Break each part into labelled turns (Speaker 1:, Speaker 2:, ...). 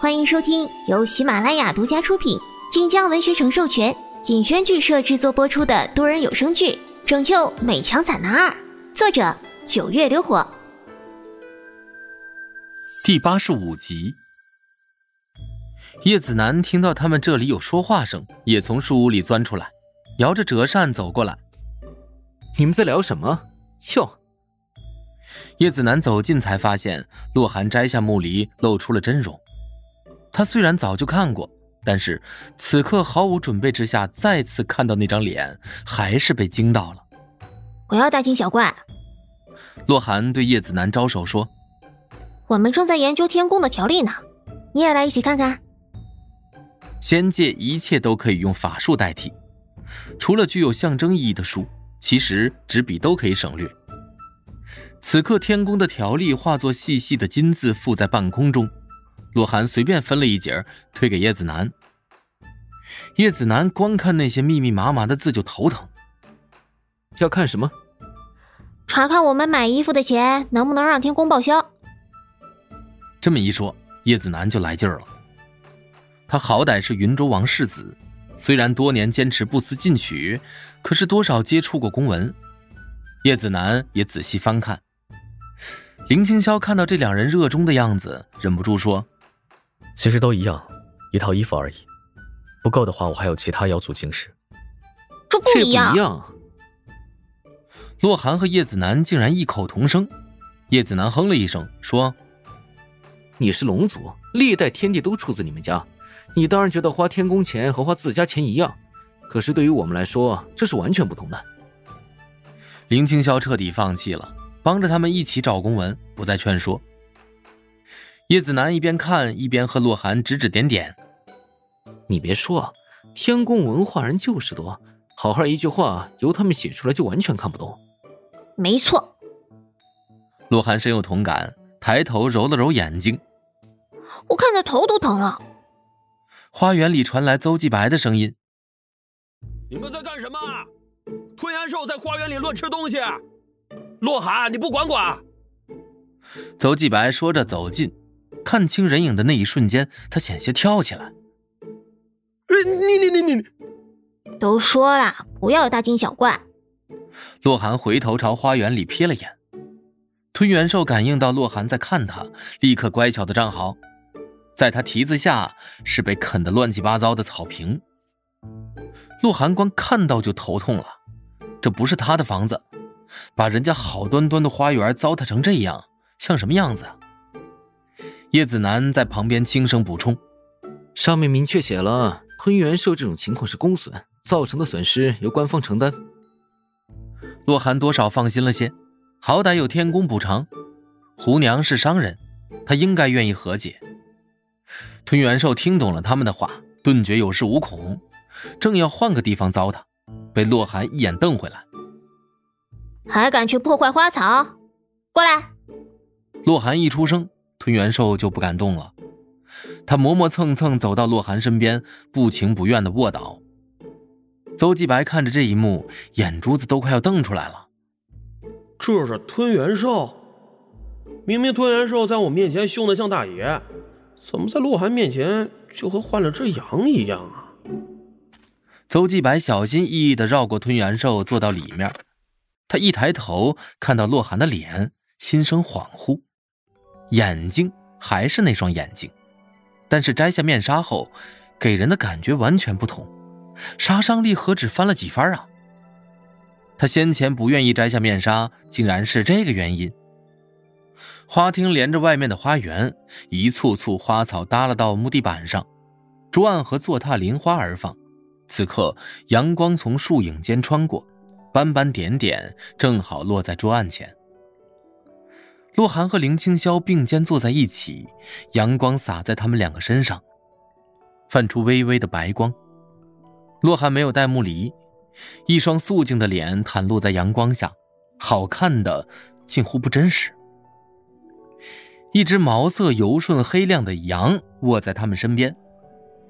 Speaker 1: 欢迎收听由喜马拉雅独家出品、晋江文学城授权、尹轩剧社制作播出的多人有声剧《拯救美强惨男二》，作者九月流火，
Speaker 2: 第八十五集。叶子楠听到他们这里有说话声，也从树屋里钻出来，摇着折扇走过来。
Speaker 3: 你们在聊什么？哟！
Speaker 2: 叶子楠走近才发现，洛寒摘下木梨，露出了真容。他虽然早就看过，但是此刻毫无准备之下再次看到那张脸，还是被惊到了。
Speaker 1: 我要大惊小怪。
Speaker 2: 洛寒对叶子楠招手说：“
Speaker 1: 我们正在研究天宫的条例呢，你也来一起看看。”
Speaker 2: 仙界一切都可以用法术代替，除了具有象征意义的书，其实纸笔都可以省略。此刻天宫的条例化作细细的金字附在半空中。洛寒随便分了一截，推给叶子楠。叶子楠光看那些密密麻麻的字就头疼。
Speaker 3: 要看什么？
Speaker 1: 查看我们买衣服的钱能不能让天宫报销。
Speaker 2: 这么一说，叶子楠就来劲儿了。他好歹是云州王世子，虽然多年坚持不思进取，可是多少接触过公文。叶子楠也仔细翻看。林青霄看到这两人热衷的样子，忍不住说。
Speaker 4: 其实都一样，一套衣服而已。不够的话，我还有其他妖族经世。
Speaker 1: 这不一样。
Speaker 2: 洛寒和叶子楠竟然异口同声。叶子楠哼了一声，说：“
Speaker 3: 你是龙族，历代天地都出自你们家，你当然觉得花天宫钱和花自家钱一样。可是对于我们来说，这是完全不同的。”
Speaker 2: 林青霄彻底放弃了，帮着他们一起找公文，不再劝说。叶子楠一边看一边和洛寒指指点点。
Speaker 3: 你别说，天宫文化人就是多，好好一句话由他们写出来就完全看不懂。
Speaker 1: 没错。
Speaker 2: 洛寒深有同感，抬头揉了揉眼睛。
Speaker 1: 我看的头都疼了。
Speaker 2: 花园里传来邹继白的声音：“
Speaker 5: 你们在干什么？吞元兽在花园里乱吃东西。洛寒，你不管管？”
Speaker 2: 邹继白说着走近。看清人影的那一瞬间，他险些跳起来。
Speaker 5: 你你你你！
Speaker 1: 都说了不要大惊小怪。
Speaker 2: 洛寒回头朝花园里瞥了眼，吞元兽感应到洛寒在看他，立刻乖巧的站好。在他蹄子下是被啃得乱七八糟的草坪。洛寒光看到就头痛了，这不是他的房子，把人家好端端的花园糟蹋成这样，像什么样子啊？叶子楠在旁边轻声补充：“
Speaker 3: 上面明确写了，吞元兽这种情况是公损，造成的损失由官方承担。”
Speaker 2: 洛寒多少放心了些，好歹有天宫补偿。胡娘是商人，她应该愿意和解。吞元兽听懂了他们的话，顿觉有恃无恐，正要换个地方糟蹋，被洛寒一眼瞪回来：“
Speaker 1: 还敢去破坏花草？过来！”
Speaker 2: 洛寒一出声。吞元兽就不敢动了，他磨磨蹭蹭走到洛寒身边，不情不愿地卧倒。邹继白看着这一幕，眼珠子都快要瞪出来了。
Speaker 5: 这是吞元兽，明明吞元兽在我面前凶得像大爷，怎么在洛寒面前就和换了只羊一样啊？
Speaker 2: 邹继白小心翼翼地绕过吞元兽，坐到里面。他一抬头看到洛寒的脸，心生恍惚。眼睛还是那双眼睛，但是摘下面纱后，给人的感觉完全不同，杀伤力何止翻了几番啊！他先前不愿意摘下面纱，竟然是这个原因。花厅连着外面的花园，一簇簇花草耷拉到木地板上，桌案和坐榻临花而放。此刻阳光从树影间穿过，斑斑点点正好落在桌案前。洛寒和林青霄并肩坐在一起，阳光洒在他们两个身上，泛出微微的白光。洛寒没有戴木梨，一双素净的脸袒露在阳光下，好看的近乎不真实。一只毛色油顺黑亮的羊卧在他们身边，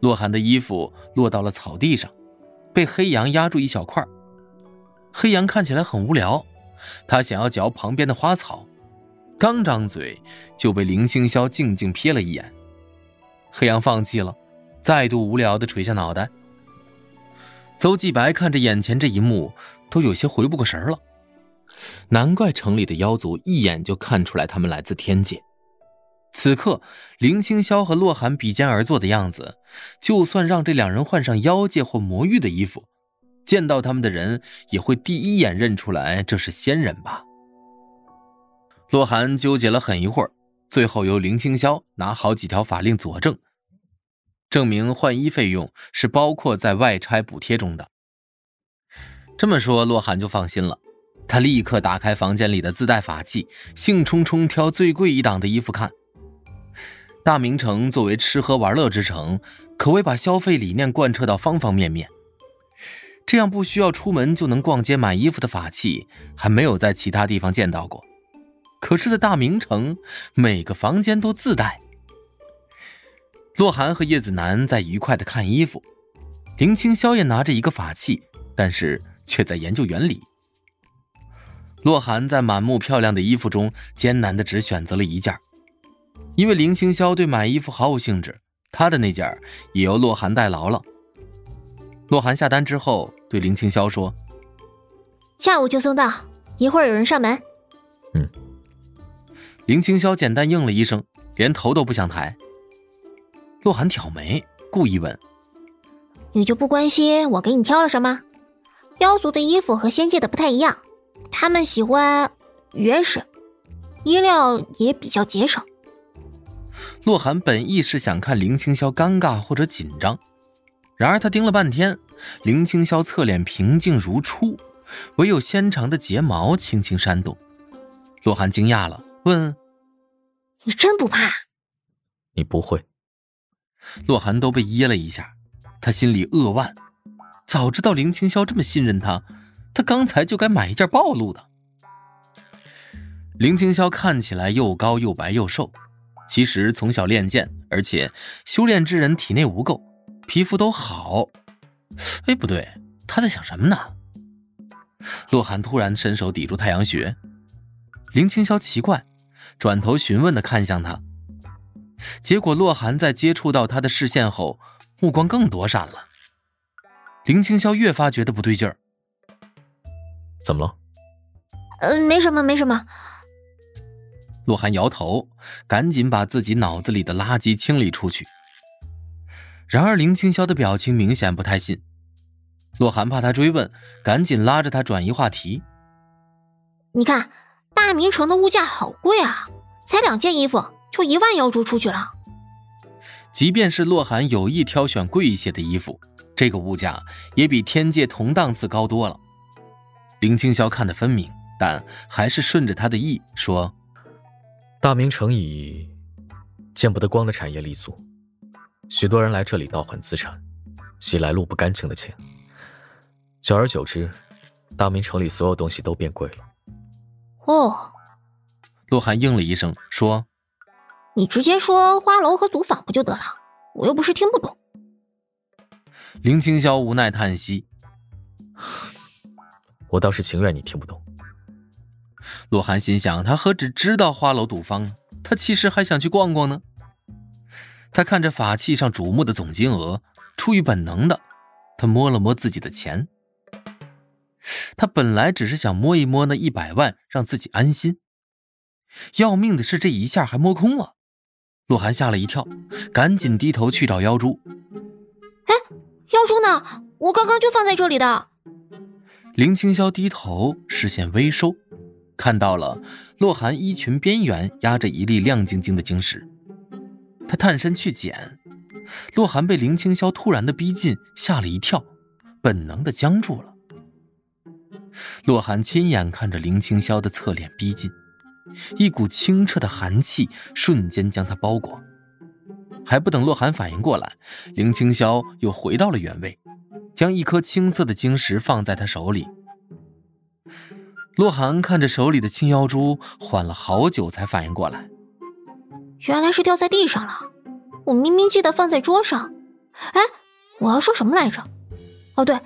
Speaker 2: 洛寒的衣服落到了草地上，被黑羊压住一小块。黑羊看起来很无聊，他想要嚼旁边的花草。刚张嘴，就被林青霄静静瞥了一眼。黑羊放弃了，再度无聊的垂下脑袋。邹继白看着眼前这一幕，都有些回不过神了。难怪城里的妖族一眼就看出来他们来自天界。此刻，林清霄和洛寒比肩而坐的样子，就算让这两人换上妖界或魔域的衣服，见到他们的人也会第一眼认出来这是仙人吧。洛寒纠结了很一会儿，最后由林清霄拿好几条法令佐证。证明换衣费用是包括在外差补贴中的。这么说，洛寒就放心了。他立刻打开房间里的自带法器，兴冲冲挑最贵一档的衣服看。大明城作为吃喝玩乐之城，可谓把消费理念贯彻到方方面面。这样不需要出门就能逛街买衣服的法器，还没有在其他地方见到过。可是，在大明城，每个房间都自带。洛寒和叶子楠在愉快的看衣服，林清霄也拿着一个法器，但是却在研究原理。洛寒在满目漂亮的衣服中艰难的只选择了一件，因为林清霄对买衣服毫无兴致，他的那件也由洛寒代劳了。洛寒下单之后对林清霄说：“
Speaker 1: 下午就送到，一会儿有人上门。”
Speaker 4: 嗯。
Speaker 2: 林清霄简单应了一声，连头都不想抬。洛寒挑眉，故意问：“
Speaker 1: 你就不关心我给你挑了什么？妖族的衣服和仙界的不太一样，他们喜欢原始，衣料也比较节省。”
Speaker 2: 洛寒本意是想看林清霄尴尬或者紧张，然而他盯了半天，林清霄侧脸平静如初，唯有纤长的睫毛轻轻扇动。洛寒惊讶了，问：“
Speaker 1: 你真不怕？”“
Speaker 4: 你不会。”
Speaker 2: 洛寒都被噎了一下，他心里扼腕。早知道林清霄这么信任他，他刚才就该买一件暴露的。林清霄看起来又高又白又瘦，其实从小练剑，而且修炼之人体内无垢，皮肤都好。哎，不对，他在想什么呢？洛寒突然伸手抵住太阳穴，林清霄奇怪，转头询问的看向他。结果，洛寒在接触到他的视线后，目光更躲闪了。林清霄越发觉得不对劲儿。
Speaker 4: 怎么了？
Speaker 1: 呃，没什么，没什么。
Speaker 2: 洛寒摇头，赶紧把自己脑子里的垃圾清理出去。然而，林清霄的表情明显不太信。洛寒怕他追问，赶紧拉着他转移话题。
Speaker 1: 你看，大明城的物价好贵啊，才两件衣服。就一万妖珠出去了。
Speaker 2: 即便是洛寒有意挑选贵一些的衣服，这个物价也比天界同档次高多了。林清霄看得分明，但还是顺着他的意说：“
Speaker 4: 大明城以见不得光的产业立足，许多人来这里倒换资产，洗来路不干净的钱。久而久之，大明城里所有东西都变贵了。”
Speaker 1: 哦，
Speaker 2: 洛寒应了一声说。
Speaker 1: 你直接说花楼和赌坊不就得了？我又不是听不懂。
Speaker 2: 林清霄无奈叹息：“
Speaker 4: 我倒是情愿你听不懂。”
Speaker 2: 洛寒心想：他何止知道花楼赌坊，他其实还想去逛逛呢。他看着法器上瞩目的总金额，出于本能的，他摸了摸自己的钱。他本来只是想摸一摸那一百万，让自己安心。要命的是，这一下还摸空了。洛寒吓了一跳，赶紧低头去找妖珠。
Speaker 1: 哎，妖珠呢？我刚刚就放在这里的。
Speaker 2: 林清霄低头，视线微收，看到了洛寒衣裙边缘压着一粒亮晶晶的晶石。他探身去捡，洛寒被林清霄突然的逼近吓了一跳，本能的僵住了。洛寒亲眼看着林清霄的侧脸逼近。一股清澈的寒气瞬间将他包裹，还不等洛寒反应过来，林清霄又回到了原位，将一颗青色的晶石放在他手里。洛寒看着手里的青妖珠，缓了好久才反应过来，
Speaker 1: 原来是掉在地上了。我明明记得放在桌上。哎，我要说什么来着？哦，对，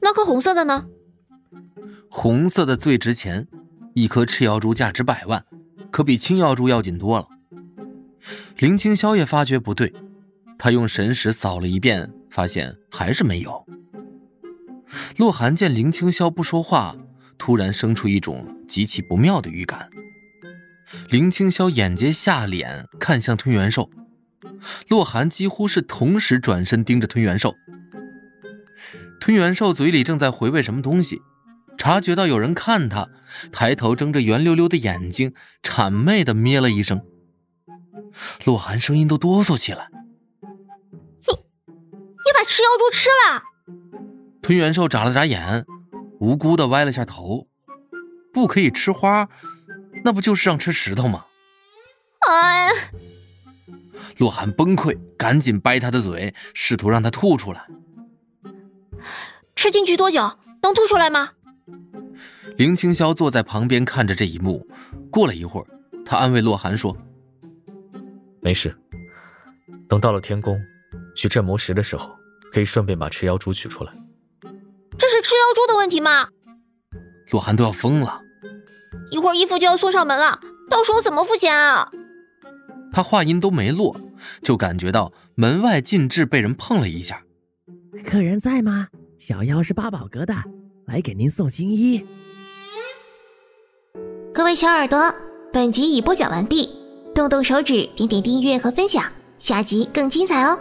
Speaker 1: 那颗红色的呢？
Speaker 2: 红色的最值钱。一颗赤妖珠价值百万，可比青妖珠要紧多了。林清霄也发觉不对，他用神识扫了一遍，发现还是没有。洛寒见林青霄不说话，突然生出一种极其不妙的预感。林青霄眼睫下脸，看向吞元兽。洛寒几乎是同时转身盯着吞元兽。吞元兽嘴里正在回味什么东西，察觉到有人看他，抬头睁着圆溜溜的眼睛，谄媚的咩了一声。洛寒声音都哆嗦起来。
Speaker 1: 你你把吃妖珠吃了？
Speaker 2: 吞元兽眨了眨眼，无辜的歪了下头。不可以吃花，那不就是让吃石头吗？
Speaker 1: 哎！
Speaker 2: 洛寒崩溃，赶紧掰他的嘴，试图让他吐出来。
Speaker 1: 吃进去多久？能吐出来吗？
Speaker 2: 林青霄坐在旁边看着这一幕，过了一会儿，他安慰洛寒说：“
Speaker 4: 没事，等到了天宫。”取镇魔石的时候，可以顺便把赤妖珠取出来。
Speaker 1: 这是赤妖珠的问题吗？
Speaker 2: 洛寒都要疯了。
Speaker 1: 一会儿衣服就要送上门了，到时候怎么付钱啊？
Speaker 2: 他话音都没落，就感觉到门外禁制被人碰了一下。
Speaker 6: 客人在吗？小妖是八宝阁的，来给您送新衣。
Speaker 1: 各位小耳朵，本集已播讲完毕，动动手指，点点订阅和分享，下集更精彩哦。